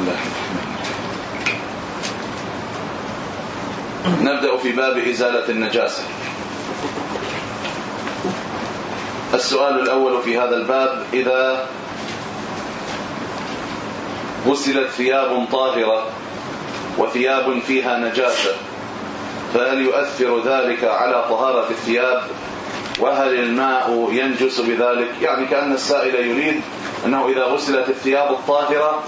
الله نبدأ في باب إزالة النجاسة. السؤال الأول في هذا الباب إذا غسلت ثياب طاهرة وثياب فيها نجاسة فهل يؤثر ذلك على طهارة الثياب؟ وهل الماء ينجس بذلك؟ يعني كأن السائل يريد أنه إذا غسلت الثياب الطاهرة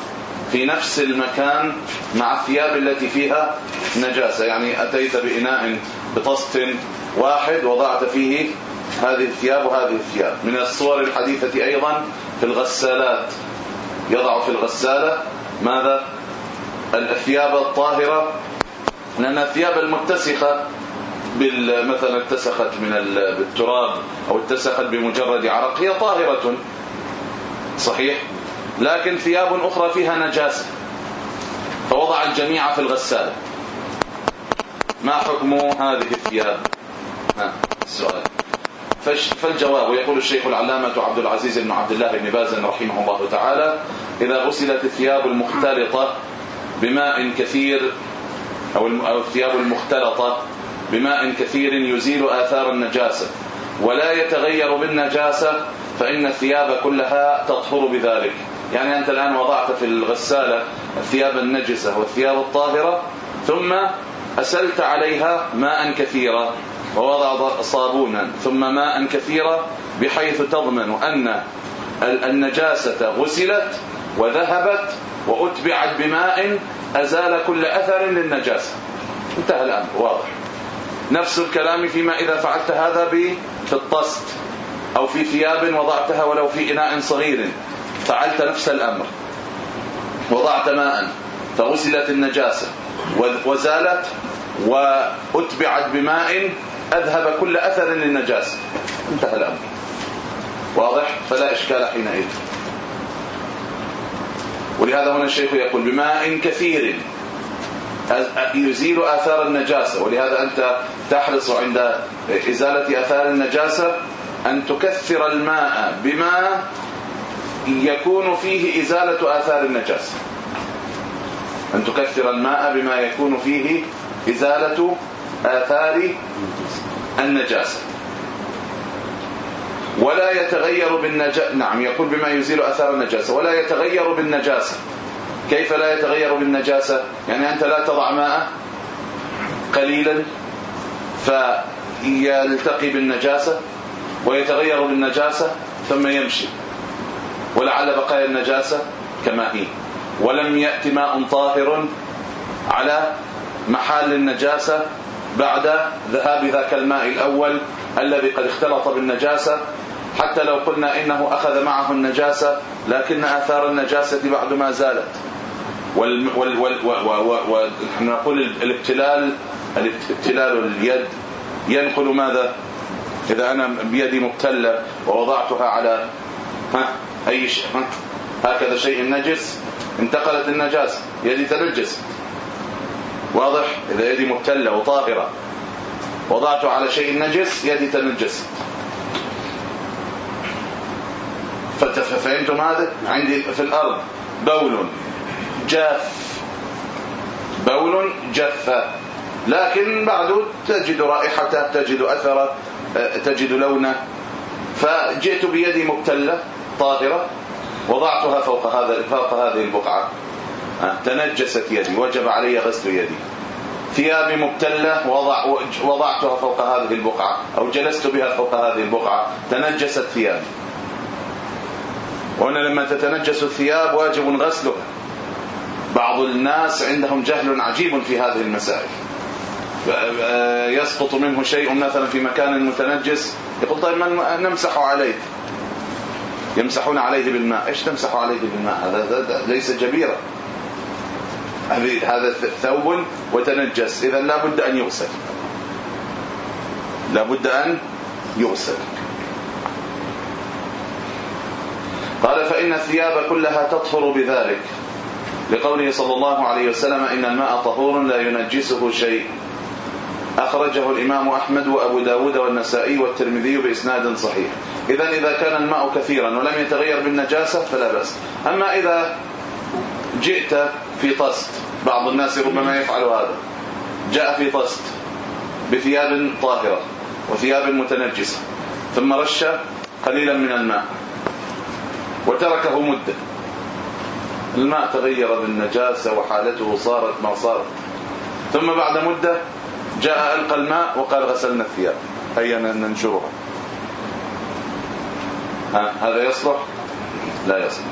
في نفس المكان مع الثياب التي فيها نجاسة. يعني أتيت بإناء بطست واحد وضعت فيه هذه الثياب وهذه الثياب. من الصور الحديثة أيضا في الغسالات. يضع في الغسالة ماذا؟ الثياب الطاهرة لأن الثياب المتسخة مثلا اتسخت من بالتراب أو اتسخت بمجرد عرق هي طاهرة. صحيح؟ لكن ثياب أخرى فيها نجاسة. فوضع الجميع في الغسالة. ما حكم هذه الثياب؟ ها السؤال. فالجواب يقول الشيخ العلامة عبد العزيز بن عبد الله بن باز رحمه الله تعالى إذا غسلت الثياب المختلطة بماء كثير أو الثياب المختلطة بماء كثير يزيل آثار النجاسة ولا يتغير بالنجاسة فإن الثياب كلها تطهر بذلك. يعني أنت الآن وضعت في الغسالة الثياب النجسة والثياب الطاهرة ثم أسلت عليها ماء كثيرا ووضع صابونا ثم ماء كثيرا بحيث تضمن أن النجاسة غسلت وذهبت وأتبعت بماء أزال كل أثر للنجاسة. انتهى الأمر واضح. نفس الكلام فيما إذا فعلت هذا في الطست أو في ثياب وضعتها ولو في إناء صغير. فعلت نفس الأمر. وضعت ماء فغسلت النجاسة وزالت وأتبعت بماء أذهب كل أثر للنجاسة. انتهى الأمر. واضح؟ فلا إشكال حينئذ. ولهذا هنا الشيخ يقول بماء كثير يزيل آثار النجاسة. ولهذا أنت تحرص عند إزالة آثار النجاسة أن تكثر الماء بما يكون فيه إزالة آثار النجاسة أن تكثر الماء بما يكون فيه إزالة آثار النجاسة ولا يتغير بالنجاسة نعم يقول بما يزيل أثار النجاسة ولا يتغير بالنجاسة كيف لا يتغير بالنجاسة يعني أنت لا تضع ماء قليلا فيلتقي بالنجاسة ويتغير بالنجاسة ثم يمشي. ولعل بقايا النجاسة كما هي. ولم يأتي ماء طاهر على محال النجاسة بعد ذهاب ذاك الماء الأول الذي قد اختلط بالنجاسة. حتى لو قلنا إنه أخذ معه النجاسة لكن آثار النجاسة بعد ما زالت. وال نقول الابتلال الابتلال اليد ينقل ماذا؟ إذا أنا بيدي مبتلة ووضعتها على ها؟ أي شيء هكذا شيء نجس انتقلت النجاسة يدي تنجس. واضح؟ إذا يدي مبتلة وطاهرة. وضعته على شيء نجس يدي تنجس. فهمتم هذا؟ عندي في الأرض بول جاف. بول جف لكن بعد تجد رائحته تجد أثره تجد لونه. فجئت بيدي مبتلة. طاهرة وضعتها فوق هذا فوق هذه البقعة. تنجست يدي وجب علي غسل يدي. ثيابي مبتلة وضع وضعتها فوق هذه البقعة أو جلست بها فوق هذه البقعة تنجست ثيابي. وهنا لما تتنجس الثياب واجب غسلها. بعض الناس عندهم جهل عجيب في هذه المسائل. يسقط منه شيء مثلا في مكان متنجس يقول طيب نمسح عليه؟ يمسحون عليه بالماء. إيش تمسح عليه بالماء؟ هذا ليس جبيرة هذا ثوب وتنجس. إذا لا بد أن يغسل. لا بد أن يغسل. قال فإن الثياب كلها تطهر بذلك. لقوله صلى الله عليه وسلم إن الماء طهور لا ينجسه شيء. أخرجه الإمام أحمد وأبو داود والنسائي والترمذي بإسناد صحيح. إذا إذا كان الماء كثيرا ولم يتغير بالنجاسة فلا بأس. أما إذا جئت في طست بعض الناس ربما يفعل هذا. جاء في طست بثياب طاهرة وثياب متنجسة ثم رش قليلا من الماء وتركه مدة. الماء تغير بالنجاسة وحالته صارت ما صارت. ثم بعد مدة جاء ألقى الماء وقال غسلنا الثياب. هيا ننشرها. ها هذا يصلح؟ لا يصلح.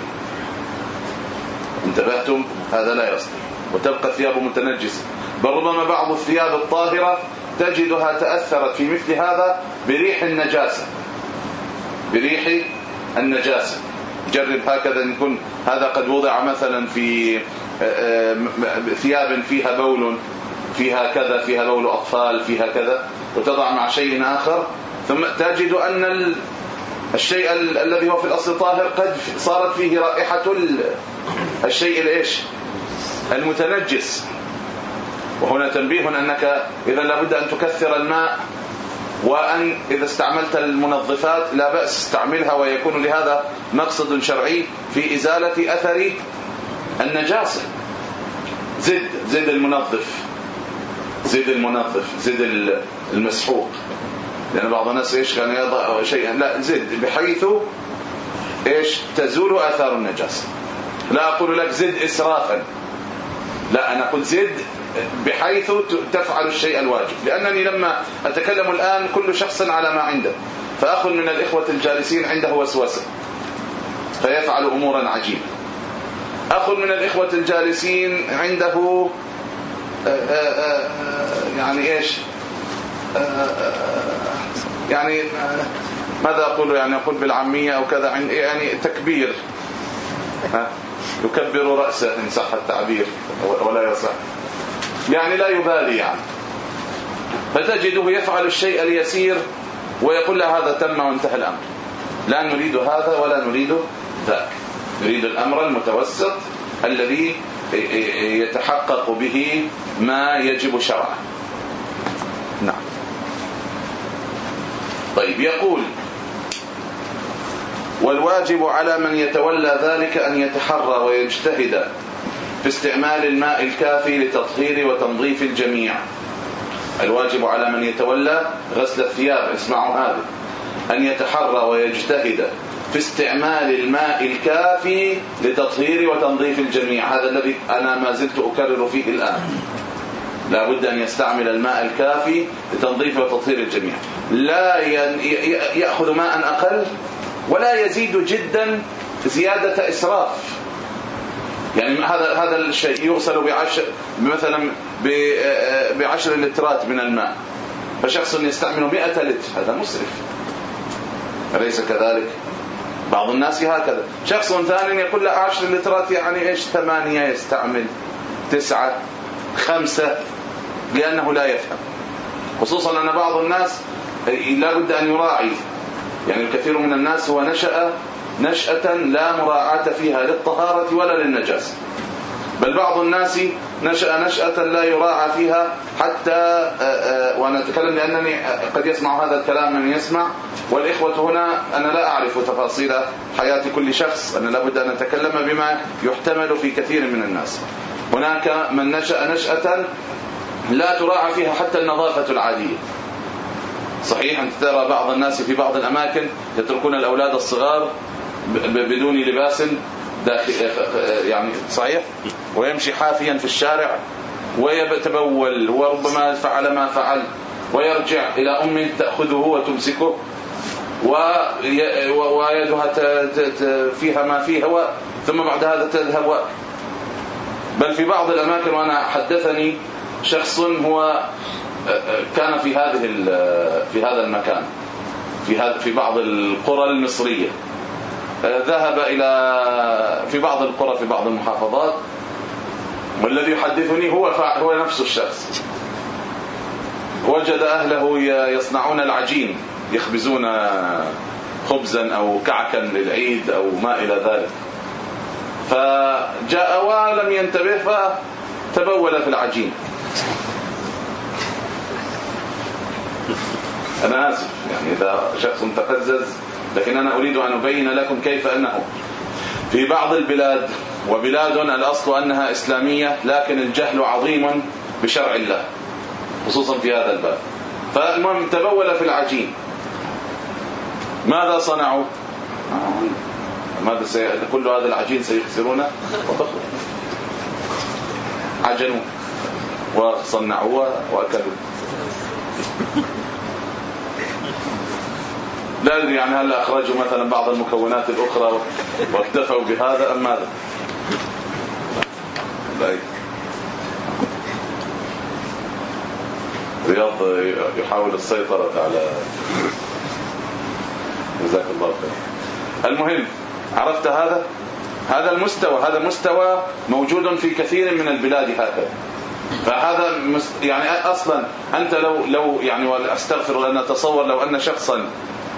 انتبهتم؟ هذا لا يصلح. وتبقى الثياب متنجسه بل ربما بعض الثياب الطاهرة تجدها تأثرت في مثل هذا بريح النجاسة. بريح النجاسة. جرب هكذا إن يكون هذا قد وضع مثلا في آه، آه، ثياب فيها بول فيها كذا فيها بول أطفال فيها كذا وتضع مع شيء آخر ثم تجد أن الشيء الذي هو في الأصل طاهر قد صارت فيه رائحة الشيء الإيش؟ المتنجس. وهنا تنبيه أنك إذا لابد أن تكثر الماء وأن إذا استعملت المنظفات لا بأس استعملها ويكون لهذا مقصد شرعي في إزالة أثر النجاسة زد زد المنظف. زد المنظف زد المسحوق. لأن بعض الناس إيش كان يضع شيئا. لا زد بحيث إيش؟ تزول آثار النجاسة لا أقول لك زد إسرافا. لا أنا أقول زد بحيث تفعل الشيء الواجب. لأنني لما أتكلم الآن كل شخص على ما عنده فأخ من الإخوة الجالسين عنده وسوسة فيفعل أمورا عجيبة. أخ من الإخوة الجالسين عنده آه، آه، آه، يعني إيش؟ يعني ماذا أقول؟ يعني أقول بالعامية أو كذا يعني تكبير. يكبر رأسه إن صح التعبير ولا يصح. يعني لا يبالي يعني. فتجده يفعل الشيء اليسير ويقول له هذا تم وانتهى الأمر. لا نريد هذا ولا نريد ذاك. نريد الأمر المتوسط الذي يتحقق به ما يجب شرعا طيب يقول والواجب على من يتولى ذلك أن يتحرى ويجتهد في استعمال الماء الكافي لتطهير وتنظيف الجميع. الواجب على من يتولى غسل الثياب اسمعوا هذا أن يتحرى ويجتهد في استعمال الماء الكافي لتطهير وتنظيف الجميع. هذا الذي أنا ما زلت أكرر فيه الآن. لا بد أن يستعمل الماء الكافي لتنظيف وتطهير الجميع. لا يأخذ ماء أقل ولا يزيد جدا زيادة إسراف. يعني هذا هذا الشيء يغسل بعشر مثلا بعشر لترات من الماء. فشخص يستعمل 100 لتر هذا مسرف. أليس كذلك؟ بعض الناس هكذا. شخص ثاني يقول له 10 لترات يعني إيش؟ ثمانية يستعمل تسعة خمسة لأنه لا يفهم. خصوصا أن بعض الناس لا بد أن يراعي. يعني الكثير من الناس هو نشأ نشأة لا مراعاة فيها للطهارة ولا للنجاسة بل بعض الناس نشأ نشأة لا يراعى فيها حتى آه، آه، وأنا أتكلم لأنني قد يسمع هذا الكلام من يسمع. والإخوة هنا أنا لا أعرف تفاصيل حياة كل شخص. أنا لابد أن أتكلم بما يحتمل في كثير من الناس. هناك من نشأ نشأة لا تراعى فيها حتى النظافة العادية. صحيح أنت ترى بعض الناس في بعض الأماكن يتركون الأولاد الصغار بدون لباس داخل يعني صحيح؟ ويمشي حافيا في الشارع ويتبول وربما فعل ما فعل ويرجع إلى أم تأخذه وتمسكه ويدها فيها ما فيها ثم بعد هذا تذهب بل في بعض الأماكن وأنا حدثني شخص هو كان في هذه في هذا المكان في هذا في بعض القرى المصرية. ذهب إلى في بعض القرى في بعض المحافظات. والذي يحدثني هو هو نفس الشخص. وجد أهله يصنعون العجين يخبزون خبزا أو كعكا للعيد أو ما إلى ذلك. فجاء ولم ينتبه فتبول في العجين. أنا آسف يعني إذا شخص تقزز لكن أنا أريد أن أبين لكم كيف أنه في بعض البلاد وبلاد الأصل أنها إسلامية لكن الجهل عظيم بشرع الله خصوصا في هذا الباب. فالمهم تبول في العجين. ماذا صنعوا؟ ماذا سي... كل هذا العجين سيخسرونه؟ عجنوا. وصنعوه واكلوا لا أدري يعني هل أخرجوا مثلا بعض المكونات الأخرى واكتفوا بهذا أم ماذا؟ لا رياض يحاول السيطرة على جزاك الله خير. المهم عرفت هذا؟ هذا المستوى هذا مستوى موجود في كثير من البلاد هكذا. فهذا يعني أصلا أنت لو لو يعني أستغفر الله نتصور لو أن شخصا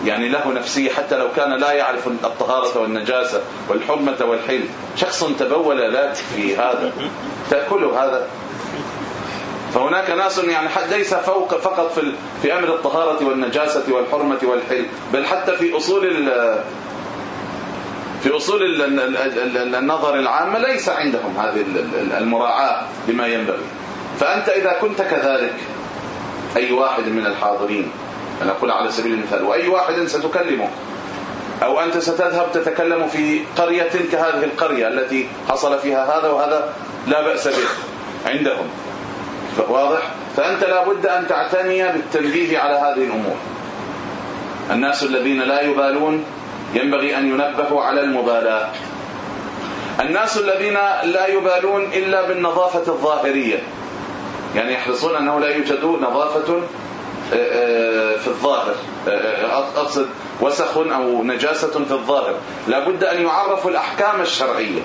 يعني له نفسية حتى لو كان لا يعرف الطهارة والنجاسة والحرمة والحل شخص تبول لا في هذا تأكل هذا. فهناك ناس يعني ليس فوق فقط في في أمر الطهارة والنجاسة والحرمة والحل بل حتى في أصول في أصول النظر العامة ليس عندهم هذه المراعاة لما ينبغي. فأنت إذا كنت كذلك أي واحد من الحاضرين أنا أقول على سبيل المثال وأي واحد ستكلمه أو أنت ستذهب تتكلم في قرية كهذه القرية التي حصل فيها هذا وهذا لا بأس به عندهم. واضح؟ فأنت لابد أن تعتني بالتنبيه على هذه الأمور. الناس الذين لا يبالون ينبغي أن ينبهوا على المبالاة. الناس الذين لا يبالون إلا بالنظافة الظاهرية. يعني يحرصون أنه لا يوجد نظافة آه، آه، في الظاهر آه، أقصد وسخ أو نجاسة في الظاهر. لابد أن يعرفوا الأحكام الشرعية.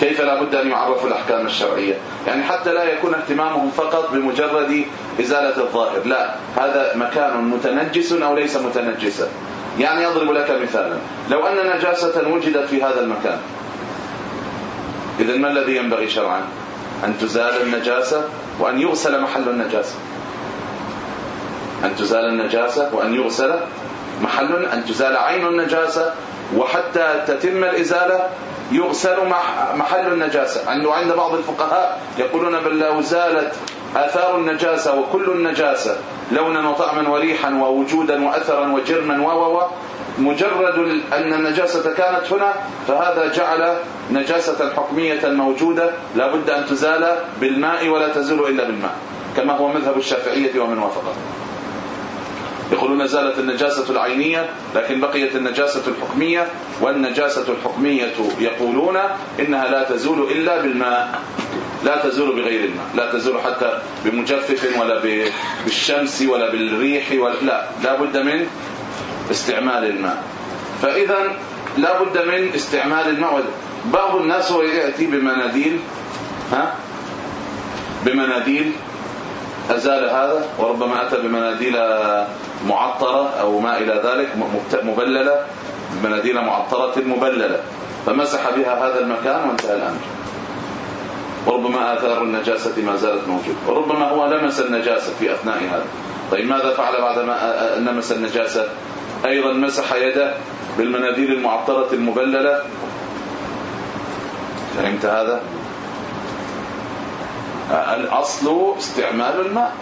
كيف لا بد أن يعرفوا الأحكام الشرعية؟ يعني حتى لا يكون اهتمامهم فقط بمجرد إزالة الظاهر لا. هذا مكان متنجس أو ليس متنجسا. يعني أضرب لك مثالا. لو أن نجاسة وجدت في هذا المكان اذا ما الذي ينبغي شرعا؟ أن تزال النجاسة وأن يغسل محل النجاسة. أن تزال النجاسة وأن يغسل محل أن تزال عين النجاسة وحتى تتم الإزالة يغسل محل النجاسة. عند بعض الفقهاء يقولون بل لو زالت آثار النجاسة وكل النجاسة لونا وطعما وريحا ووجودا وأثرا وجرما و مجرد أن النجاسة كانت هنا فهذا جعل نجاسة حكمية موجودة لابد أن تزال بالماء ولا تزول إلا بالماء كما هو مذهب الشافعية ومن وافقه. يقولون زالت النجاسة العينية لكن بقيت النجاسة الحكمية والنجاسة الحكمية يقولون إنها لا تزول إلا بالماء. لا تزول بغير الماء لا تزول حتى بمجفف ولا بالشمس ولا بالريح ولا لا لا بد من استعمال الماء. فإذا لا بد من استعمال الماء. بعض الناس يأتي بمناديل ها؟ بمناديل أزال هذا؟ وربما أتى بمناديل معطرة أو ما إلى ذلك مبللة بمناديل معطرة مبللة. فمسح بها هذا المكان وانتهى الأمر. وربما آثار النجاسة ما زالت موجودة وربما هو لمس النجاسة في أثناء هذا. طيب ماذا فعل بعدما لمس النجاسة؟ أيضا مسح يده بالمناديل المعطرة المبللة. فهمت هذا؟ الأصل استعمال الماء.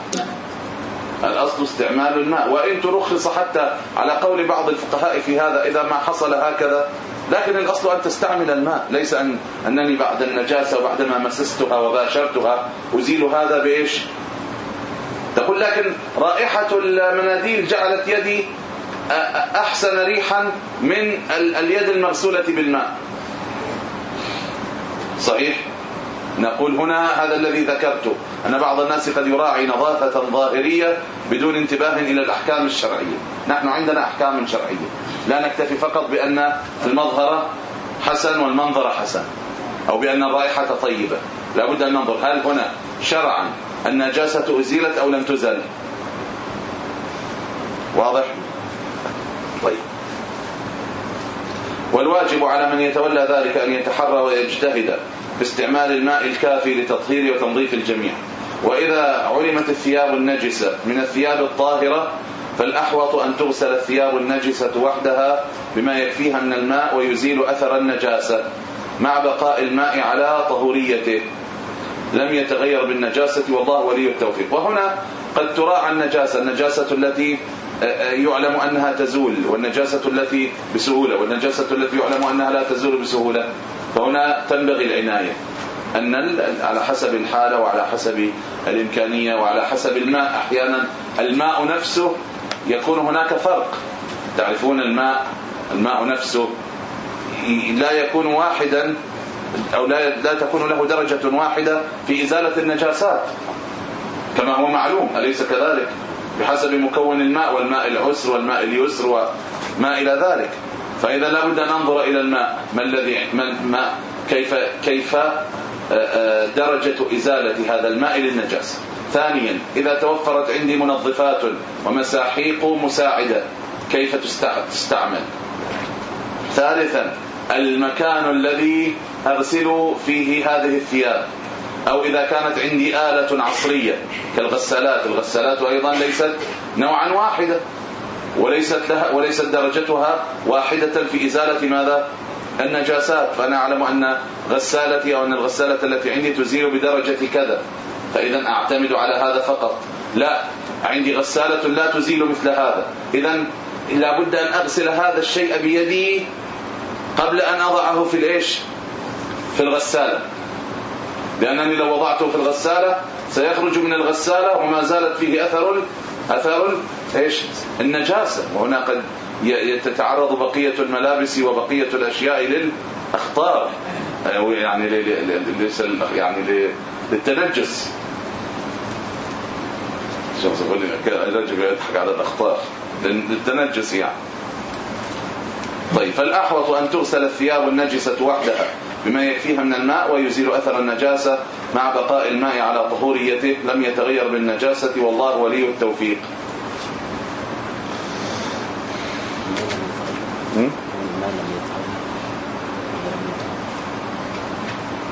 الأصل استعمال الماء. وإن ترخص حتى على قول بعض الفقهاء في هذا إذا ما حصل هكذا لكن الأصل أن تستعمل الماء. ليس أن أنني بعد النجاسة وبعدما مسستها وباشرتها أزيل هذا بإيش؟ تقول لكن رائحة المناديل جعلت يدي أحسن ريحا من اليد المغسولة بالماء. صحيح؟ نقول هنا هذا الذي ذكرته أن بعض الناس قد يراعي نظافة ظاهرية بدون انتباه إلى الأحكام الشرعية. نحن عندنا أحكام شرعية. لا نكتفي فقط بأن المظهر حسن والمنظر حسن أو بأن الرائحة طيبة. لا بد أن ننظر. هل هنا شرعا النجاسة أزيلت أو لم تزل؟ واضح؟ طيب. والواجب على من يتولى ذلك أن يتحرى ويجتهد. باستعمال الماء الكافي لتطهير وتنظيف الجميع. وإذا علمت الثياب النجسة من الثياب الطاهرة فالأحوط أن تغسل الثياب النجسة وحدها بما يكفيها من الماء ويزيل أثر النجاسة مع بقاء الماء على طهوريته. لم يتغير بالنجاسة والله ولي التوفيق. وهنا قد تراعى النجاسة النجاسة التي آه، آه، يعلم أنها تزول والنجاسة التي بسهولة والنجاسة التي يعلم أنها لا تزول بسهولة. فهنا تنبغي العناية. أن على حسب الحالة وعلى حسب الإمكانية وعلى حسب الماء. أحيانا الماء نفسه يكون هناك فرق. تعرفون الماء الماء نفسه لا يكون واحدا أو لا لا تكون له درجة واحدة في إزالة النجاسات. كما هو معلوم أليس كذلك؟ بحسب مكون الماء والماء العسر والماء اليسر وما إلى ذلك. فإذا لابد أن ننظر إلى الماء. ما الذي ما كيف كيف آه، آه، درجة إزالة هذا الماء للنجاسة ثانيا إذا توفرت عندي منظفات ومساحيق مساعدة كيف تستعمل؟ ثالثا المكان الذي أغسل فيه هذه الثياب. أو إذا كانت عندي آلة عصرية كالغسالات. الغسالات أيضا ليست نوعا واحدة. وليست لها وليست درجتها واحدة في إزالة ماذا؟ النجاسات. فأنا أعلم أن غسالتي أو أن الغسالة التي عندي تزيل بدرجة كذا. فإذا أعتمد على هذا فقط. لا عندي غسالة لا تزيل مثل هذا. إذا لابد أن أغسل هذا الشيء بيدي قبل أن أضعه في الإيش؟ في الغسالة. لأنني لو وضعته في الغسالة سيخرج من الغسالة وما زالت فيه أثر أثر إيش؟ النجاسة. وهنا قد تتعرض بقية الملابس وبقية الأشياء للأخطار. يعني ليس يعني للتنجس. شخص يقول لي الرجل يضحك على الأخطار. للتنجس يعني. طيب فالأحوط أن تغسل الثياب النجسة وحدها. بما يكفيها من الماء ويزيل أثر النجاسة مع بقاء الماء على طهوريته لم يتغير بالنجاسة والله ولي التوفيق.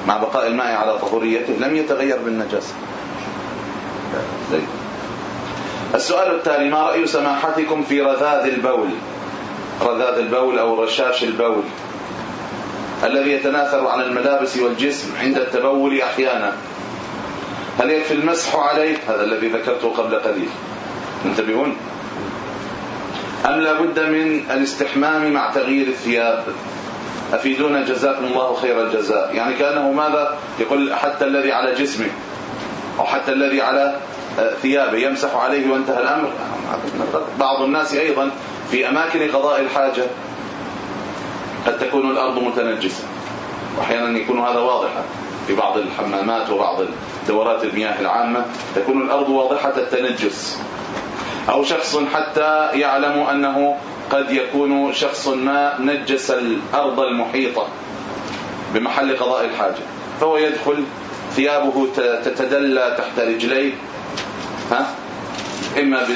مع بقاء الماء على طهوريته لم يتغير بالنجاسة. السؤال التالي ما رأي سماحتكم في رذاذ البول؟ رذاذ البول أو رشاش البول؟ الذي يتناثر على الملابس والجسم عند التبول أحيانا. هل يكفي المسح عليه؟ هذا الذي ذكرته قبل قليل. انتبهون. أم لابد من الاستحمام مع تغيير الثياب؟ أفيدونا جزاكم الله خير الجزاء. يعني كأنه ماذا؟ يقول حتى الذي على جسمه أو حتى الذي على آه، ثيابه. يمسح عليه وانتهى الأمر. بعض الناس أيضا في أماكن قضاء الحاجة قد تكون الأرض متنجسة. وأحيانا يكون هذا واضحا. في بعض الحمامات وبعض دورات المياه العامة تكون الأرض واضحة التنجس أو شخص حتى يعلم أنه قد يكون شخص ما نجس الأرض المحيطة بمحل قضاء الحاجة. فهو يدخل ثيابه تتدلى تحت رجليه. ها؟ إما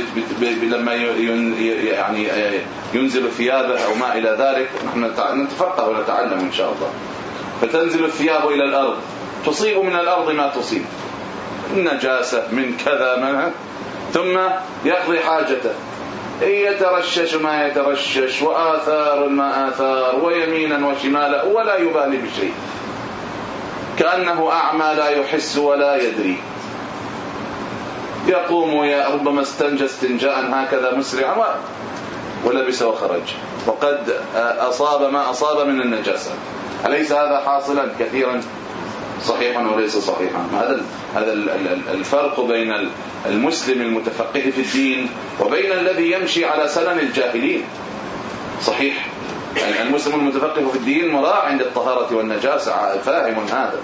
لما يعني ينزل ثيابه أو ما إلى ذلك نحن نتفقه ونتعلم إن شاء الله. فتنزل الثياب إلى الأرض. تصيب من الأرض ما تصيب. النجاسة من كذا منها ثم يقضي حاجته. يترشش ما يترشش وآثار ما آثار ويمينا وشمالا ولا يبالي بشيء. كأنه أعمى لا يحس ولا يدري. يقوم يا ربما استنجى استنجاء هكذا مسرعا. ولبس وخرج. وقد أصاب ما أصاب من النجاسة. أليس هذا حاصلا كثيرا؟ صحيحا وليس صحيحا. هذا هذا الفرق بين المسلم المتفقه في الدين وبين الذي يمشي على سنن الجاهلين. صحيح. المسلم المتفقه في الدين مراع عند الطهارة والنجاسة. فاهم هذا.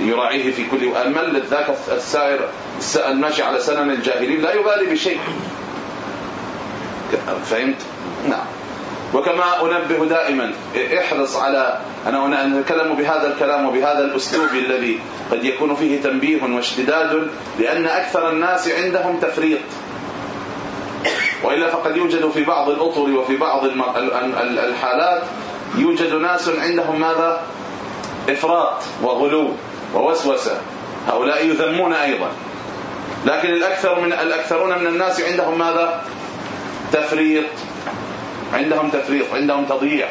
يراعيه في كل أمل ذاك السائر الماشي على سنن الجاهلين لا يبالي بشيء. فهمت؟ نعم. وكما أنبه دائما احرص على أنا أتكلم بهذا الكلام وبهذا الأسلوب الذي قد يكون فيه تنبيه واشتداد لأن أكثر الناس عندهم تفريط. وإلا فقد يوجد في بعض الأطر وفي بعض الحالات يوجد ناس عندهم ماذا؟ إفراط وغلو ووسوسة. هؤلاء يذمون أيضا. لكن الأكثر من الأكثرون من الناس عندهم ماذا؟ تفريط عندهم تفريط عندهم تضييع.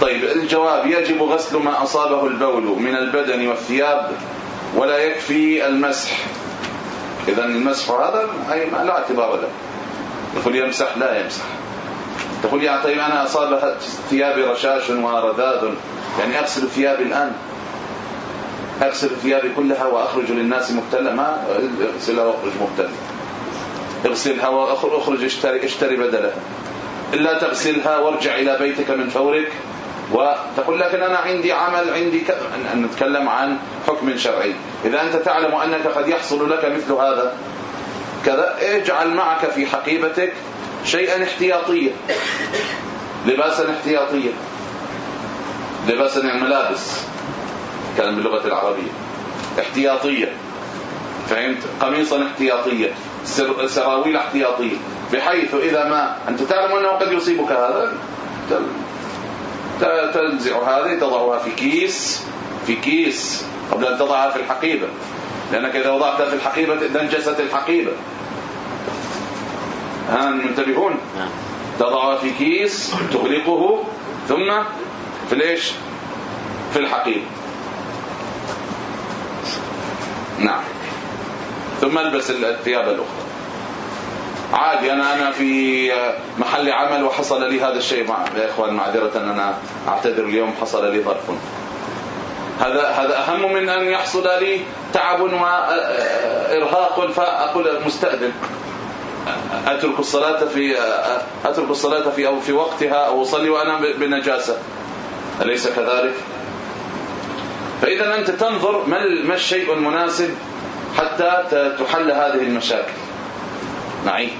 طيب الجواب يجب غسل ما أصابه البول من البدن والثياب ولا يكفي المسح. إذا المسح هذا أي لا اعتبار له. يقول يمسح؟ لا يمسح. تقول يا طيب أنا أصاب ثيابي رشاش ورذاذ يعني أغسل ثيابي الآن. أغسل ثيابي كلها وأخرج للناس مبتلى ما أغسلها وأخرج مبتلى اغسلها واخرج اشتري, اشتري بدلها إلا تغسلها وارجع إلى بيتك من فورك وتقول لكن أنا عندي عمل عندي ك... أن نتكلم عن حكم شرعي. إذا أنت تعلم أنك قد يحصل لك مثل هذا. كذا اجعل معك في حقيبتك شيئا احتياطيا. لباسا احتياطيا. لباسا يعني ملابس. كان باللغة العربية. احتياطية فهمت؟ قميصا احتياطيا. سراويل احتياطية بحيث إذا ما أنت تعلم أنه قد يصيبك هذا تنزع هذه تضعها في كيس في كيس قبل أن تضعها في الحقيبة. لأنك إذا وضعتها في الحقيبة تنجست الحقيبة. ها منتبهون؟ نعم. تضعها في كيس تغلقه ثم في الإيش؟ في الحقيبة. نعم. ثم ألبس الثياب الأخرى. عادي أنا أنا في محل عمل وحصل لي هذا الشيء مع يا إخوان معذرة أنا أعتذر اليوم حصل لي ظرف. هذا هذا أهم من أن يحصل لي تعب وارهاق فأقول مستاذن أترك الصلاة في أترك الصلاة في أو في وقتها أو أصلي وأنا بنجاسة. أليس كذلك؟ فإذا أنت تنظر ما الشيء المناسب حتى تحل هذه المشاكل. معي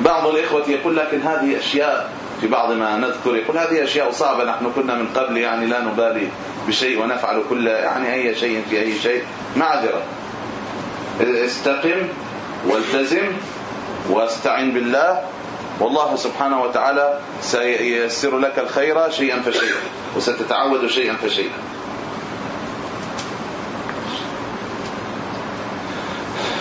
بعض الإخوة يقول لكن هذه أشياء في بعض ما نذكر يقول هذه أشياء صعبة نحن كنا من قبل يعني لا نبالي بشيء ونفعل كل يعني أي شيء في أي شيء. معذرة. استقم والتزم واستعن بالله والله سبحانه وتعالى سييسر لك الخير شيئا فشيئا وستتعود شيئا فشيئا.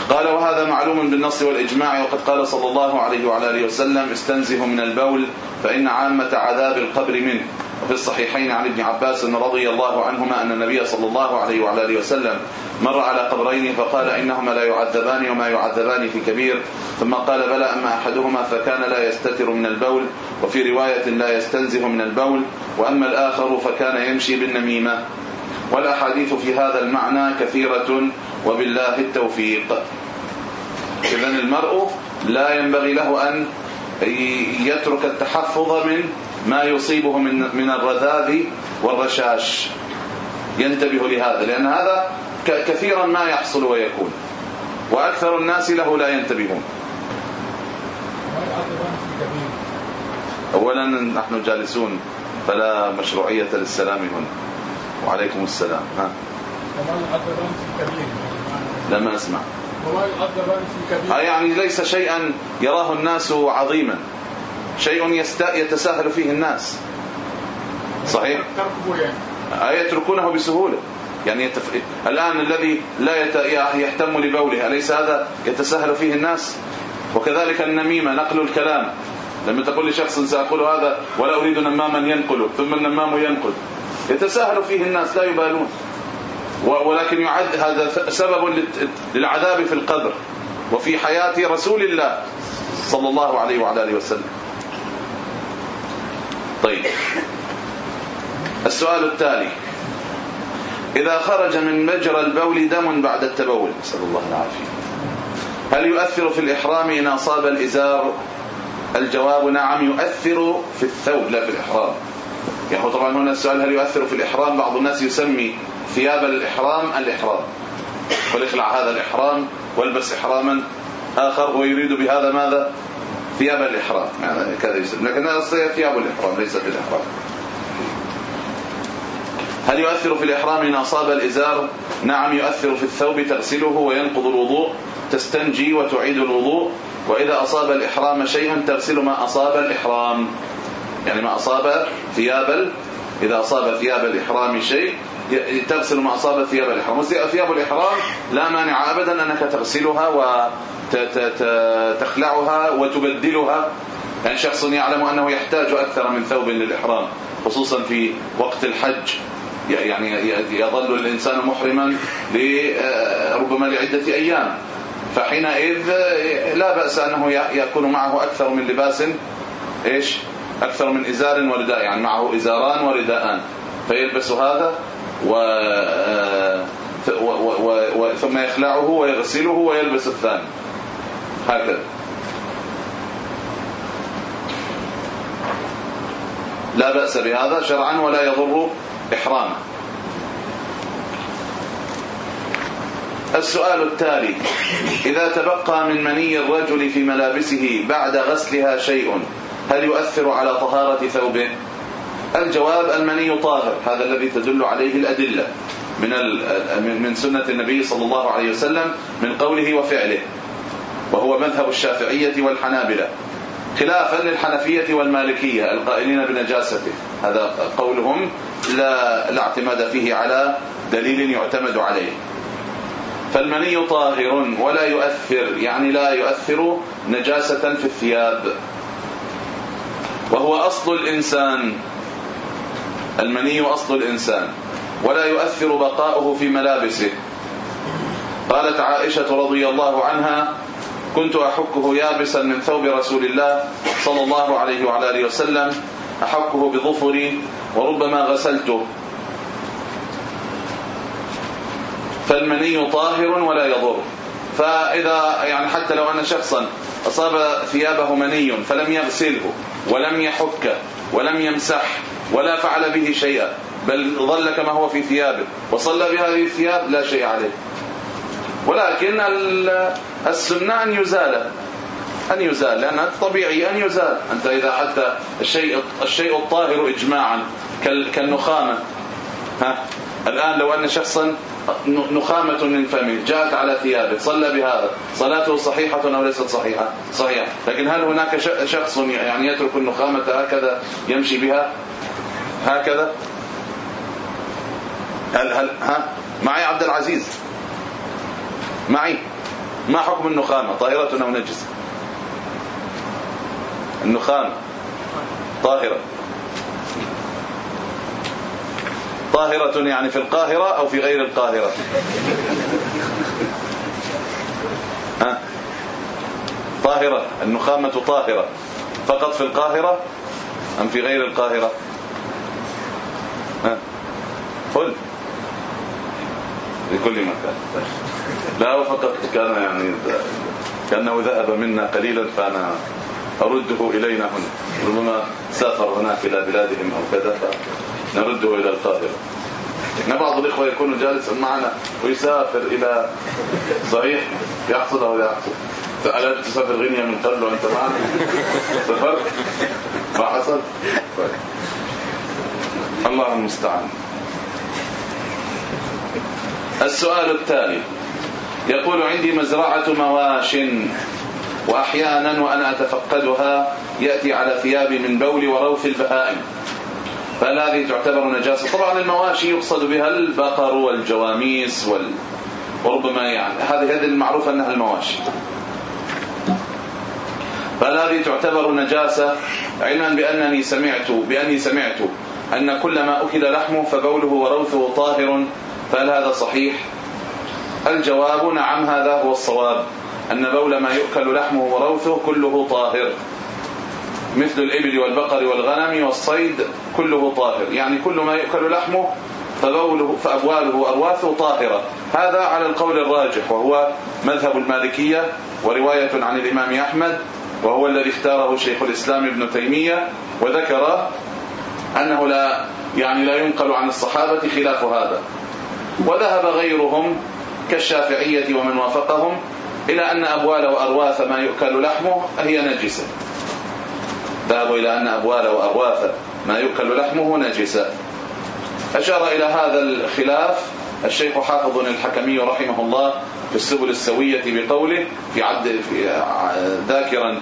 قال وهذا معلوم بالنص والإجماع وقد قال صلى الله عليه وعلى آله وسلم استنزه من البول فإن عامة عذاب القبر منه. وفي الصحيحين عن ابن عباس رضي الله عنهما أن النبي صلى الله عليه وعلى آله وسلم مر على قبرين فقال إنهما لا يعذبان وما يعذبان في كبير. ثم قال بلى أما أحدهما فكان لا يستتر من البول وفي رواية لا يستنزه من البول وأما الآخر فكان يمشي بالنميمة. والأحاديث في هذا المعنى كثيرة وبالله التوفيق. اذا المرء لا ينبغي له أن يترك التحفظ من ما يصيبه من من الرذاذ والرشاش. ينتبه لهذا لأن هذا كثيرا ما يحصل ويكون وأكثر الناس له لا ينتبهون. اولا نحن جالسون فلا مشروعية للسلام هنا. وعليكم السلام. ها. لم أسمع. آه، يعني ليس شيئا يراه الناس عظيما. شيء يتساهل فيه الناس. صحيح؟ آه، يتركونه بسهولة. يعني يتف... الآن الذي لا يت... يهتم لبوله أليس هذا يتساهل فيه الناس؟ وكذلك النميمة نقل الكلام. لما تقول لشخص سأقول هذا ولا أريد نماما ينقل ثم النمام ينقل. يتساهل فيه الناس لا يبالون. ولكن يعد هذا سبب للعذاب في القبر وفي حياة رسول الله صلى الله عليه وعلى آله وسلم. طيب. السؤال التالي. إذا خرج من مجرى البول دم بعد التبول نسأل الله العافية. هل يؤثر في الإحرام إن أصاب الإزار؟ الجواب نعم يؤثر في الثوب لا في الإحرام. يعني طبعا هنا السؤال هل يؤثر في الإحرام؟ بعض الناس يسمي ثياب الإحرام الإحرام. وليخلع هذا الإحرام والبس إحراما آخر ويريد بهذا ماذا؟ ثياب الإحرام. يعني كذا يسمى. لكن هذا ثياب الإحرام ليست الإحرام. هل يؤثر في الإحرام إن أصاب الإزار؟ نعم يؤثر في الثوب تغسله وينقض الوضوء تستنجي وتعيد الوضوء. وإذا أصاب الإحرام شيء تغسل ما أصاب الإحرام. يعني ما أصاب ثياب إذا أصاب ثياب الإحرام شيء تغسل ما أصاب ثياب الإحرام. ثياب الإحرام لا مانع أبدا أنك تغسلها تخلعها وتبدلها. يعني شخص يعلم أنه يحتاج أكثر من ثوب للإحرام خصوصا في وقت الحج. يعني يظل الإنسان محرما ربما لعدة أيام. فحينئذ لا بأس أنه يكون معه أكثر من لباس إيش؟ أكثر من إزار ورداء يعني معه إزاران ورداءان. فيلبس هذا و ثم يخلعه ويغسله ويلبس الثاني. هكذا. لا بأس بهذا شرعا ولا يضر إحرامه السؤال التالي. إذا تبقى من مني الرجل في ملابسه بعد غسلها شيء هل يؤثر على طهارة ثوبه؟ الجواب المني طاهر هذا الذي تدل عليه الأدلة من من سنة النبي صلى الله عليه وسلم من قوله وفعله وهو مذهب الشافعية والحنابلة خلافا للحنفية والمالكية القائلين بنجاسته هذا قولهم لا, لا اعتماد فيه على دليل يعتمد عليه. فالمني طاهر ولا يؤثر يعني لا يؤثر نجاسة في الثياب وهو أصل الإنسان المني أصل الإنسان ولا يؤثر بقاؤه في ملابسه. قالت عائشة رضي الله عنها كنت أحكه يابسا من ثوب رسول الله صلى الله عليه وعلى آله وسلم أحكه بظفري وربما غسلته. فالمني طاهر ولا يضر. فإذا يعني حتى لو أن شخصا أصاب ثيابه مني فلم يغسله ولم يحكه ولم يمسح ولا فعل به شيئا بل ظل كما هو في ثيابه وصلى بهذه الثياب لا شيء عليه. ولكن السنة أن يزال أن يزال لأن طبيعي أن يزال. أنت إذا حتى الشيء الشيء الطاهر إجماعا كالنخامة. ها؟ الآن لو أن شخصا نخامة من فمه جاءت على ثيابه صلى بهذا صلاته صحيحة أو ليست صحيحة؟ صحيحة لكن هل هناك شخص يعني يترك النخامة هكذا يمشي بها؟ هكذا. هل هل ها؟ معي عبد العزيز. معي. ما حكم النخامة؟ طاهرة أو نجسة النخامة. طاهرة. طاهرة يعني في القاهرة أو في غير القاهرة. ها؟ طاهرة. النخامة طاهرة. فقط في القاهرة أم في غير القاهرة؟ ها. قل. في كل مكان لا فقط كان يعني كأنه ذهب منا قليلا فأنا أرده إلينا هنا. ربما سافر هناك إلى بلادهم أو كذا فنرده إلى القاهرة. إن بعض الإخوة يكون جالسا معنا ويسافر إلى صحيح يحصل أو يحصل. فألا تسافر غينيا من قبل وأنت معنا. سافرت؟ ما حصل؟ طيب. الله المستعان. السؤال التالي. يقول عندي مزرعة مواش وأحيانا وأنا أتفقدها يأتي على ثيابي من بول وروث البهائم. فهل هذه تعتبر نجاسة. طبعا المواشي يقصد بها البقر والجواميس وال... وربما يعني هذه هذه المعروفة أنها المواشي فهل هذه تعتبر نجاسة علما بأنني سمعت بأني سمعت أن كل ما أكل لحمه فبوله وروثه طاهر فهل هذا صحيح؟ الجواب نعم هذا هو الصواب أن بول ما يؤكل لحمه وروثه كله طاهر. مثل الإبل والبقر والغنم والصيد كله طاهر يعني كل ما يؤكل لحمه فبوله فأبواله وأرواثه طاهرة. هذا على القول الراجح وهو مذهب المالكية ورواية عن الإمام أحمد وهو الذي اختاره شيخ الإسلام ابن تيمية وذكر أنه لا يعني لا ينقل عن الصحابة خلاف هذا. وذهب غيرهم كالشافعية ومن وافقهم إلى أن أبوال وأرواث ما يؤكل لحمه هي نجسة. ذهبوا إلى أن أبوال وأرواث ما يؤكل لحمه نجسة. أشار إلى هذا الخلاف الشيخ حافظ الحكمي رحمه الله في السبل السوية بقوله في عد في ذاكرا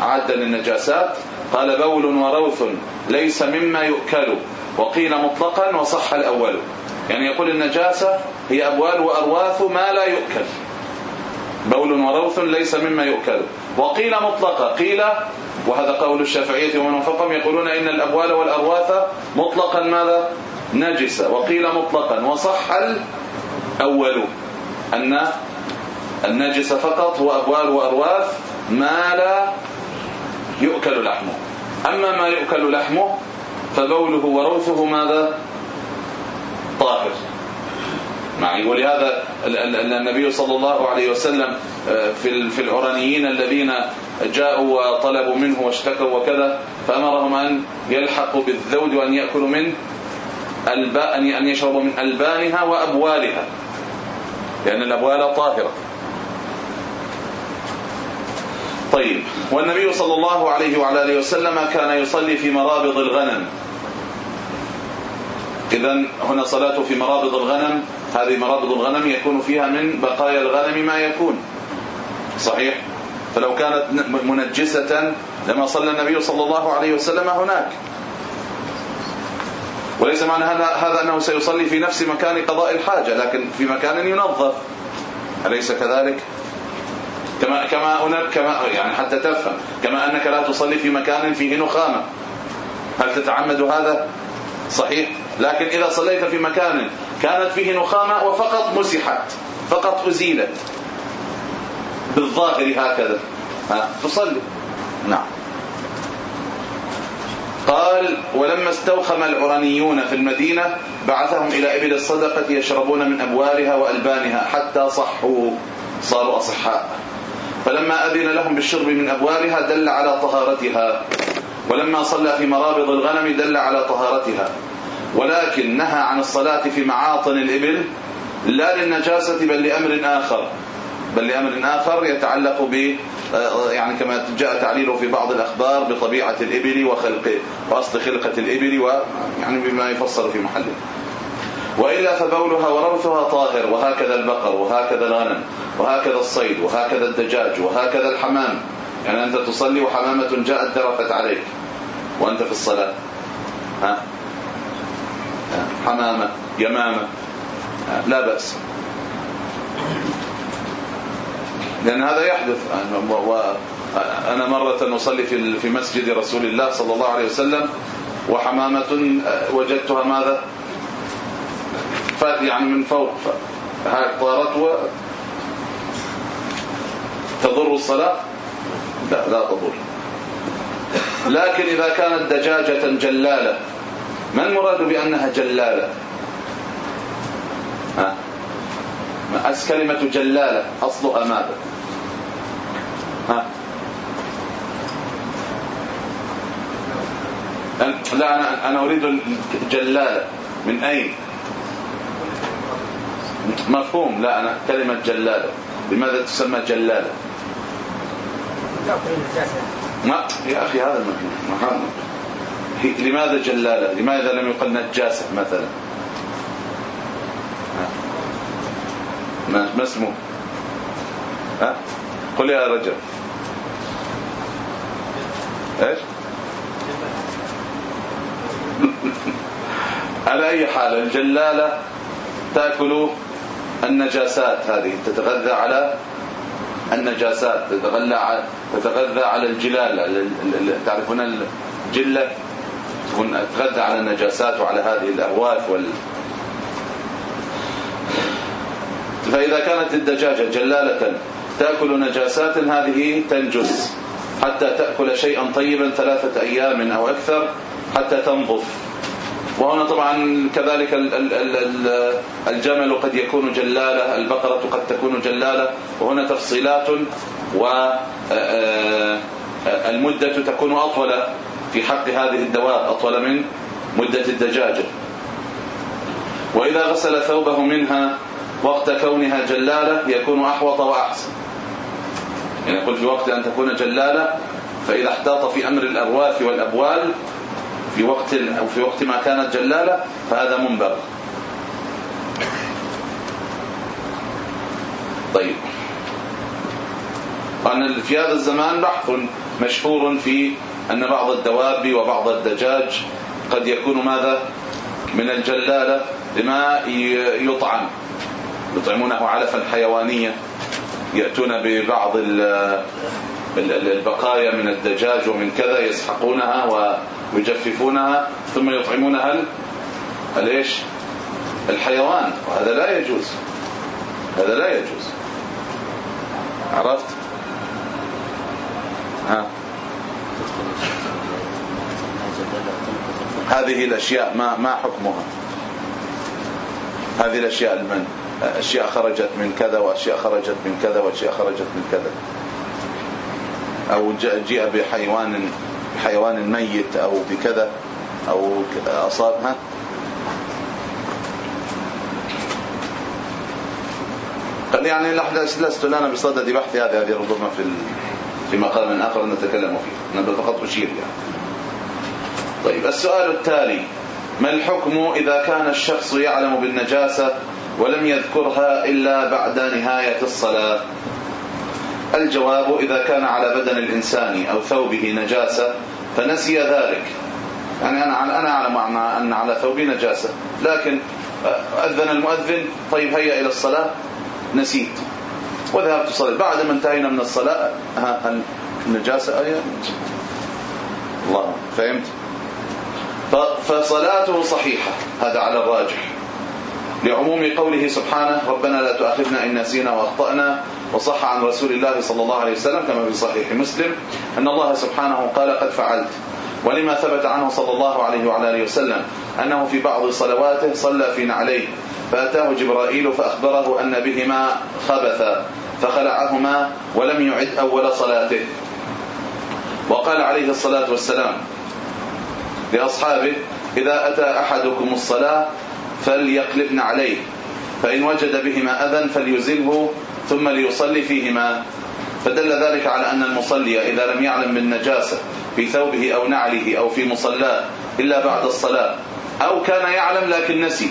عدا للنجاسات قال بول وروث ليس مما يؤكل. وقيل مطلقا وصح الأول. يعني يقول النجاسة هي أبوال وأرواث ما لا يؤكل. بول وروث ليس مما يؤكل. وقيل مطلقة قيل وهذا قول الشافعية ومن وفقهم يقولون إن الأبوال والأرواث مطلقا ماذا؟ نجسة. وقيل مطلقا. وصح الأول. أن النجس فقط هو أبوال وأرواث ما لا يؤكل لحمه. أما ما يؤكل لحمه فبوله وروثه ماذا؟ طاهر. معي. ولهذا النبي صلى الله عليه وسلم آه، في في العرانيين الذين جاءوا وطلبوا منه واشتكوا وكذا فأمرهم أن يلحقوا بالذود وأن يأكلوا من الباء أن يشربوا من ألبانها وأبوالها. لأن الأبوال طاهرة. طيب. والنبي صلى الله عليه وعلى آله وسلم كان يصلي في مرابض الغنم. اذا هنا صلاته في مرابض الغنم. هذه مرابض الغنم يكون فيها من بقايا الغنم ما يكون. صحيح؟ فلو كانت منجسة لما صلى النبي صلى الله عليه وسلم هناك. وليس معنى هذا أنه سيصلي في نفس مكان قضاء الحاجة لكن في مكان ينظف. أليس كذلك؟ كما كما كما يعني حتى تفهم. كما أنك لا تصلي في مكان فيه نخامة. هل تتعمد هذا؟ صحيح. لكن إذا صليت في مكان كانت فيه نخامة وفقط مسحت فقط أزيلت. بالظاهر هكذا. ها تصلي. نعم. قال ولما استوخم العرانيون في المدينة بعثهم إلى إبل الصدقة يشربون من أبوالها وألبانها حتى صحوا. صاروا أصحاء. فلما أذن لهم بالشرب من أبوالها دل على طهارتها ولما صلى في مرابض الغنم دل على طهارتها. ولكن نهى عن الصلاة في معاطن الإبل لا للنجاسة بل لأمر آخر. بل لأمر آخر يتعلق ب يعني كما جاء تعليله في بعض الأخبار بطبيعة الإبل وخلق وأصل خلقة الإبل ويعني بما يفسر في محله. وإلا فبولها وروثها طاهر وهكذا البقر وهكذا الغنم وهكذا الصيد وهكذا الدجاج وهكذا الحمام. يعني أنت تصلي وحمامة جاءت درفت عليك وأنت في الصلاة. ها؟ حمامة يمامة. لا بأس. لأن هذا يحدث. وأنا مرة أصلي في في مسجد رسول الله صلى الله عليه وسلم وحمامة وجدتها ماذا؟ يعني من فوق طارت و تضر الصلاة؟ لا لا تضر. لكن إذا كانت دجاجة جلالة ما المراد بأنها جلالة؟ ها؟ كلمة جلالة أصلها ماذا ها؟ لا أنا, أنا أريد الجلالة من أين؟ مفهوم. لا أنا كلمة جلالة. لماذا تسمى جلالة؟ ما يا أخي هذا محمد لماذا جلالة؟ لماذا لم يقل نجاسة مثلا؟ ما اسمه؟ ها؟ قل يا رجل. إيش؟ على أي حال الجلالة تأكل النجاسات هذه تتغذى على النجاسات تتغذى على تتغذى على الجلال تعرفون الجلة؟ تتغذى على النجاسات وعلى هذه الأهواف وال فإذا كانت الدجاجة جلالة تأكل نجاسات هذه تنجس حتى تأكل شيئا طيبا ثلاثة أيام أو أكثر حتى تنظف. وهنا طبعا كذلك الجمل قد يكون جلالة البقرة قد تكون جلالة وهنا تفصيلات والمدة تكون أطول في حق هذه الدواب أطول من مدة الدجاجة. وإذا غسل ثوبه منها وقت كونها جلالة يكون أحوط وأحسن. يعني يقول في وقت أن تكون جلالة فإذا احتاط في أمر الأرواث والأبوال في وقت أو في وقت ما كانت جلالة فهذا منبغ طيب. وأن في هذا الزمان بحث مشهور في أن بعض الدواب وبعض الدجاج قد يكون ماذا؟ من الجلالة لما يطعم. يطعمونه علفا حيوانيا يأتون ببعض البقايا من الدجاج ومن كذا يسحقونها ويجففونها ثم يطعمونها الإيش؟ الحيوان. وهذا لا يجوز. هذا لا يجوز. عرفت؟ ها. هذه الأشياء ما ما حكمها. هذه الأشياء المن أشياء خرجت من كذا وأشياء خرجت من كذا وأشياء خرجت من كذا. أو جاء بحيوان بحيوان ميت أو بكذا أو اصابها قال يعني لست لنا بصدد بحث هذه هذه ربما في في مقام آخر نتكلم فيه. أنا فقط أشير يعني. طيب السؤال التالي. ما الحكم إذا كان الشخص يعلم بالنجاسة ولم يذكرها إلا بعد نهاية الصلاة؟ الجواب إذا كان على بدن الإنسان أو ثوبه نجاسة فنسي ذلك. يعني أنا أنا أعلم أن على ثوبي نجاسة. لكن أذن المؤذن طيب هيا إلى الصلاة. نسيت. وذهبت صلي. بعد ما انتهينا من الصلاة النجاسة أي الله فهمت؟ فصلاته صحيحة. هذا على الراجح. لعموم قوله سبحانه ربنا لا تؤاخذنا إن نسينا وأخطأنا. وصح عن رسول الله صلى الله عليه وسلم كما في صحيح مسلم أن الله سبحانه قال قد فعلت. ولما ثبت عنه صلى الله عليه وعلى آله وسلم أنه في بعض صلواته صلى في نعليه فأتاه جبرائيل فأخبره أن بهما خبثا فخلعهما ولم يعد أول صلاته. وقال عليه الصلاة والسلام لأصحابه إذا أتى أحدكم الصلاة فليقلبن عليه فإن وجد بهما أذى فليزله ثم ليصلي فيهما. فدل ذلك على أن المصلي إذا لم يعلم بالنجاسة في ثوبه أو نعله أو في مصلاه إلا بعد الصلاة أو كان يعلم لكن نسي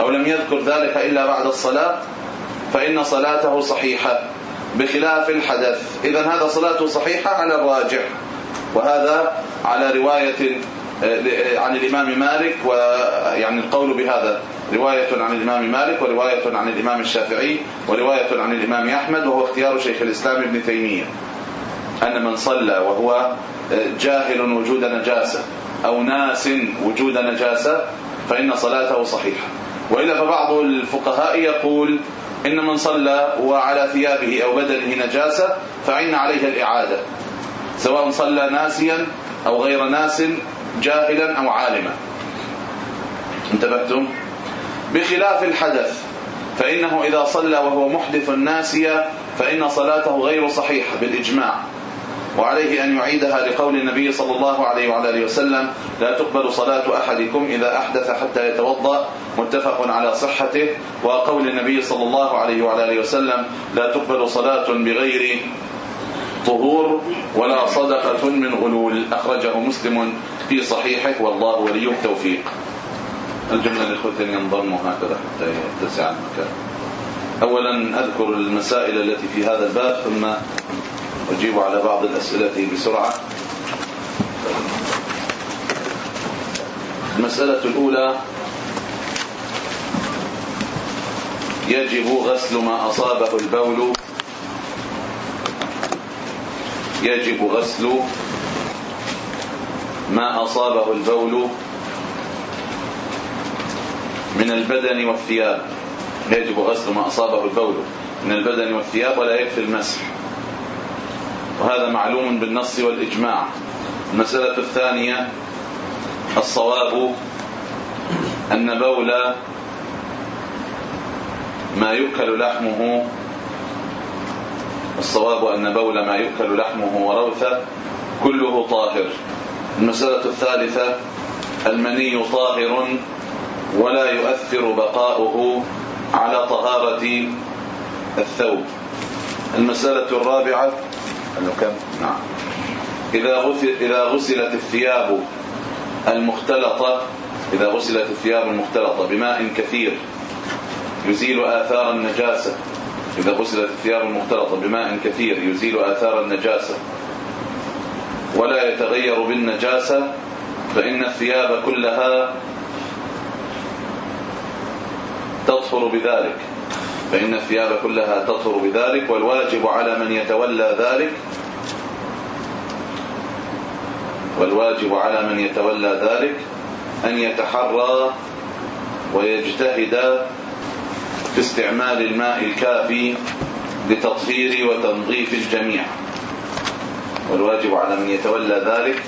أو لم يذكر ذلك إلا بعد الصلاة فإن صلاته صحيحة بخلاف الحدث. إذا هذا صلاته صحيحة على الراجح وهذا على رواية عن الإمام مالك ويعني القول بهذا. رواية عن الإمام مالك ورواية عن الإمام الشافعي ورواية عن الإمام أحمد وهو اختيار شيخ الإسلام ابن تيمية. أن من صلى وهو آه، جاهل وجود نجاسة أو ناس وجود نجاسة فإن صلاته صحيحة. وإلا فبعض الفقهاء يقول إن من صلى وعلى ثيابه أو بدنه نجاسة فإن عليه الإعادة. سواء صلى ناسيا أو غير ناس جاهلا أو عالما. انتبهتم؟ بخلاف الحدث فإنه إذا صلى وهو محدث ناسيا فإن صلاته غير صحيحة بالإجماع. وعليه أن يعيدها لقول النبي صلى الله عليه وعلى آله وسلم لا تقبل صلاة أحدكم إذا أحدث حتى يتوضأ. متفق على صحته. وقول النبي صلى الله عليه وعلى آله وسلم لا تقبل صلاة بغير طهور ولا صدقة من غلول. أخرجه مسلم في صحيحه. والله ولي التوفيق. الجملة الإخوة ينضموا هكذا حتى يتسع المكان. أولا أذكر المسائل التي في هذا الباب ثم أجيب على بعض الأسئلة بسرعة. المسألة الأولى يجب غسل ما أصابه البول يجب غسل ما أصابه البول من البدن والثياب. يجب غسل ما أصابه البول من البدن والثياب ولا يكفي المسح. وهذا معلوم بالنص والإجماع. المسألة الثانية الصواب أن بول ما يؤكل لحمه الصواب أن بول ما يؤكل لحمه وروثه كله طاهر. المسألة الثالثة المني طاهر ولا يؤثر بقاؤه على طهارة الثوب. المسألة الرابعة كم؟ نعم. إذا غسل إذا غسلت الثياب المختلطة إذا غسلت الثياب المختلطة بماء كثير يزيل آثار النجاسة. إذا غسلت الثياب المختلطة بماء كثير يزيل آثار النجاسة. ولا يتغير بالنجاسة فإن الثياب كلها تطهر بذلك. فإن الثياب كلها تطهر بذلك والواجب على من يتولى ذلك والواجب على من يتولى ذلك أن يتحرى ويجتهد في استعمال الماء الكافي لتطهير وتنظيف الجميع. والواجب على من يتولى ذلك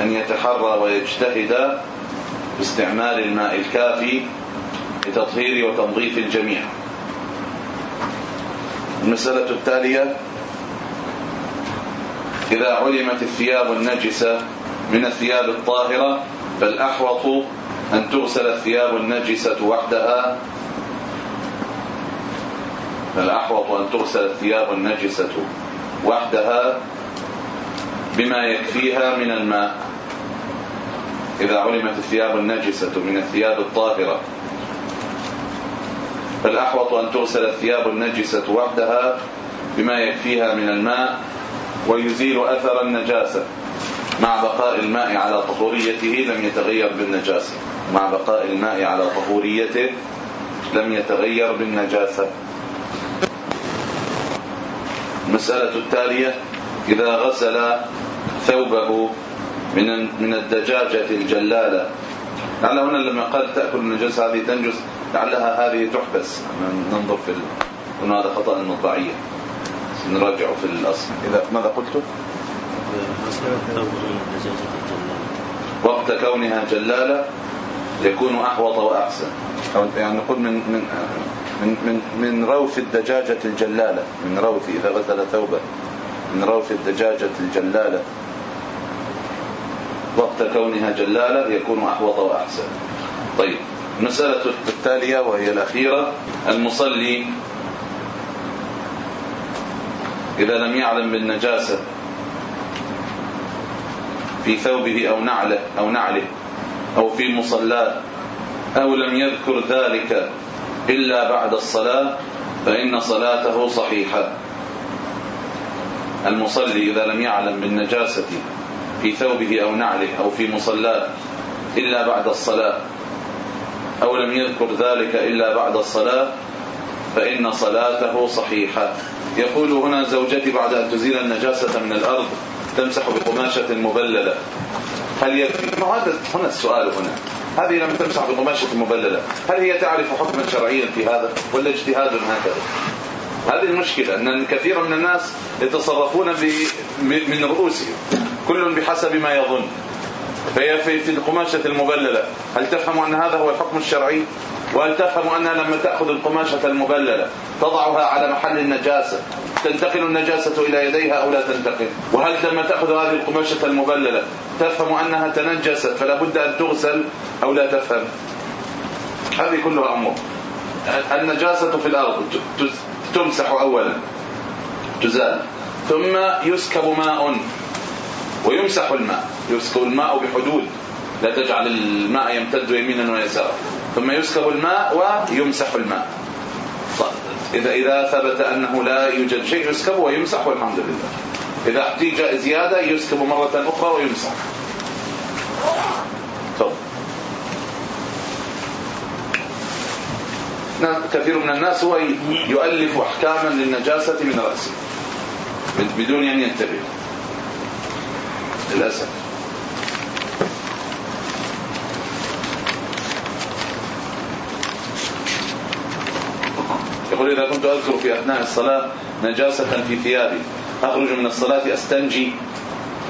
أن يتحرى ويجتهد باستعمال الماء الكافي لتطهير وتنظيف الجميع. المسألة التالية إذا علمت الثياب النجسة من الثياب الطاهرة فالأحوط أن تغسل الثياب النجسة وحدها فالأحوط أن تغسل الثياب النجسة وحدها بما يكفيها من الماء. إذا علمت الثياب النجسة من الثياب الطاهرة. فالأحوط أن تغسل الثياب النجسة وحدها بما يكفيها من الماء ويزيل أثر النجاسة مع بقاء الماء على طهوريته لم يتغير بالنجاسة. مع بقاء الماء على طهوريته لم يتغير بالنجاسة. المسألة التالية إذا غسل ثوبه من من الدجاجة الجلالة. لعل هنا لما قال تأكل النجاسة هذه تنجس لعلها هذه تحبس. ننظر في هنا هذا خطأ المطبعية نراجعه في الأصل. إذا ماذا قلت؟ وقت كونها جلالة يكون أحوط وأحسن. يعني نقول من من من من, من روث الدجاجة الجلالة. من روث إذا غسل ثوبه من روث الدجاجة الجلالة. وقت كونها جلالة يكون أحوط وأحسن. طيب المسألة التالية وهي الأخيرة. المصلي إذا لم يعلم بالنجاسة في ثوبه أو نعله أو نعله أو في مصلاه أو لم يذكر ذلك إلا بعد الصلاة فإن صلاته صحيحة. المصلي إذا لم يعلم بالنجاسة في ثوبه أو نعله أو في مصلاه إلا بعد الصلاة أو لم يذكر ذلك إلا بعد الصلاة فإن صلاته صحيحة. يقول هنا زوجتي بعد أن تزيل النجاسة من الأرض تمسح بقماشة مبللة. هل يكفي؟ هذا هنا السؤال هنا. هذه لم تمسح بقماشة مبللة هل هي تعرف حكما شرعيا في هذا ولا اجتهاد هكذا هذه المشكلة أن كثيرا من الناس يتصرفون من رؤوسهم كل بحسب ما يظن. فهي في القماشة المبللة. هل تفهم أن هذا هو الحكم الشرعي؟ وهل تفهم أنها لما تأخذ القماشة المبللة تضعها على محل النجاسة تنتقل النجاسة إلى يديها أو لا تنتقل؟ وهل لما تأخذ هذه القماشة المبللة تفهم أنها تنجست فلا بد أن تغسل أو لا تفهم؟ هذه كلها أمور. النجاسة في الأرض تمسح أولا تزال ثم يسكب ماء ويمسح الماء. يسكب الماء بحدود لا تجعل الماء يمتد يمينا ويسارا. ثم يسكب الماء ويمسح الماء. إذا إذا ثبت أنه لا يوجد شيء يسكب ويمسح والحمد لله. إذا احتيج زيادة يسكب مرة أخرى ويمسح. طب كثير من الناس هو يؤلف أحكاما للنجاسة من رأسه. بدون أن ينتبه. للأسف. إذا كنت أذكر في أثناء الصلاة نجاسة في ثيابي أخرج من الصلاة أستنجي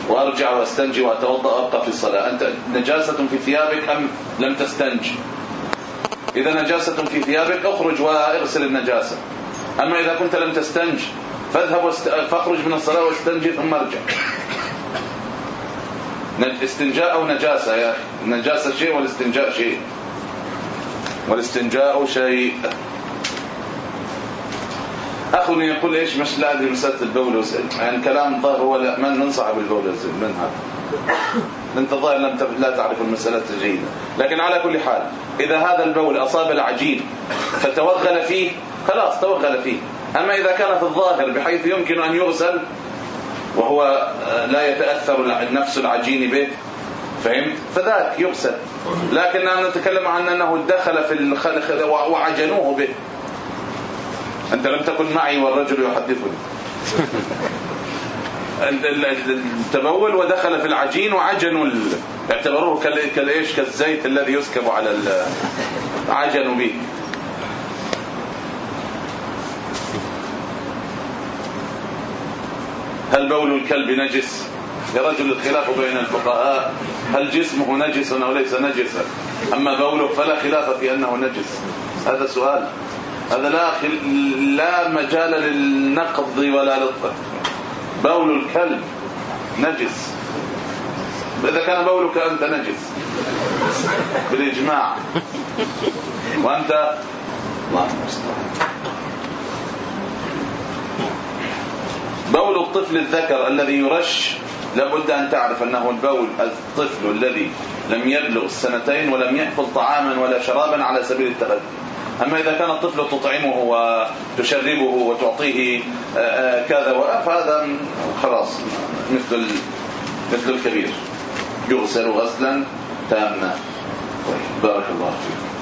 وأرجع وأستنجي وأتوضأ وأبقى في الصلاة. أنت نجاسة في ثيابك أم لم تستنج؟ إذا نجاسة في ثيابك أخرج وأغسل النجاسة. أما إذا كنت لم تستنج فاذهب واست... فاخرج من الصلاة واستنجي ثم ارجع. استنجاء أو نجاسة يا أخي؟ النجاسة شيء والاستنجاء شيء. والاستنجاء شيء. اخو يقول إيش مش لا ادري مساله البول والسل يعني كلام الظاهر هو من من صاحب البول والسل من هذا؟ أنت ظاهر لم لا تعرف المسألة جيدا لكن على كل حال إذا هذا البول أصاب العجين فتوغل فيه خلاص توغل فيه. أما إذا كان في الظاهر بحيث يمكن أن يغسل وهو لا يتأثر نفس العجين به فهمت؟ فذاك يغسل. لكننا نتكلم عن أنه دخل في الخلق وعجنوه به. أنت لم تكن معي والرجل يحدثني. التبول ودخل في العجين وعجنوا اعتبروه كالإيش؟ كالزيت الذي يسكب على عجنوا به. هل بول الكلب نجس؟ لرجل الخلاف بين الفقهاء. هل جسمه نجس أو ليس نجسا؟ أما بوله فلا خلاف في أنه نجس. هذا سؤال. هذا لا لا مجال للنقض ولا للطف بول الكلب نجس. إذا كان بولك أنت نجس. بالإجماع. وأنت الله بول الطفل الذكر الذي يرش لابد أن تعرف أنه البول الطفل الذي لم يبلغ السنتين ولم يأكل طعاما ولا شرابا على سبيل التغذية. أما إذا كان الطفل تطعمه وتشربه وتعطيه آه، آه، كذا فهذا خلاص مثل مثل الكبير. يغسل غسلا تاما. طيب، بارك الله فيك.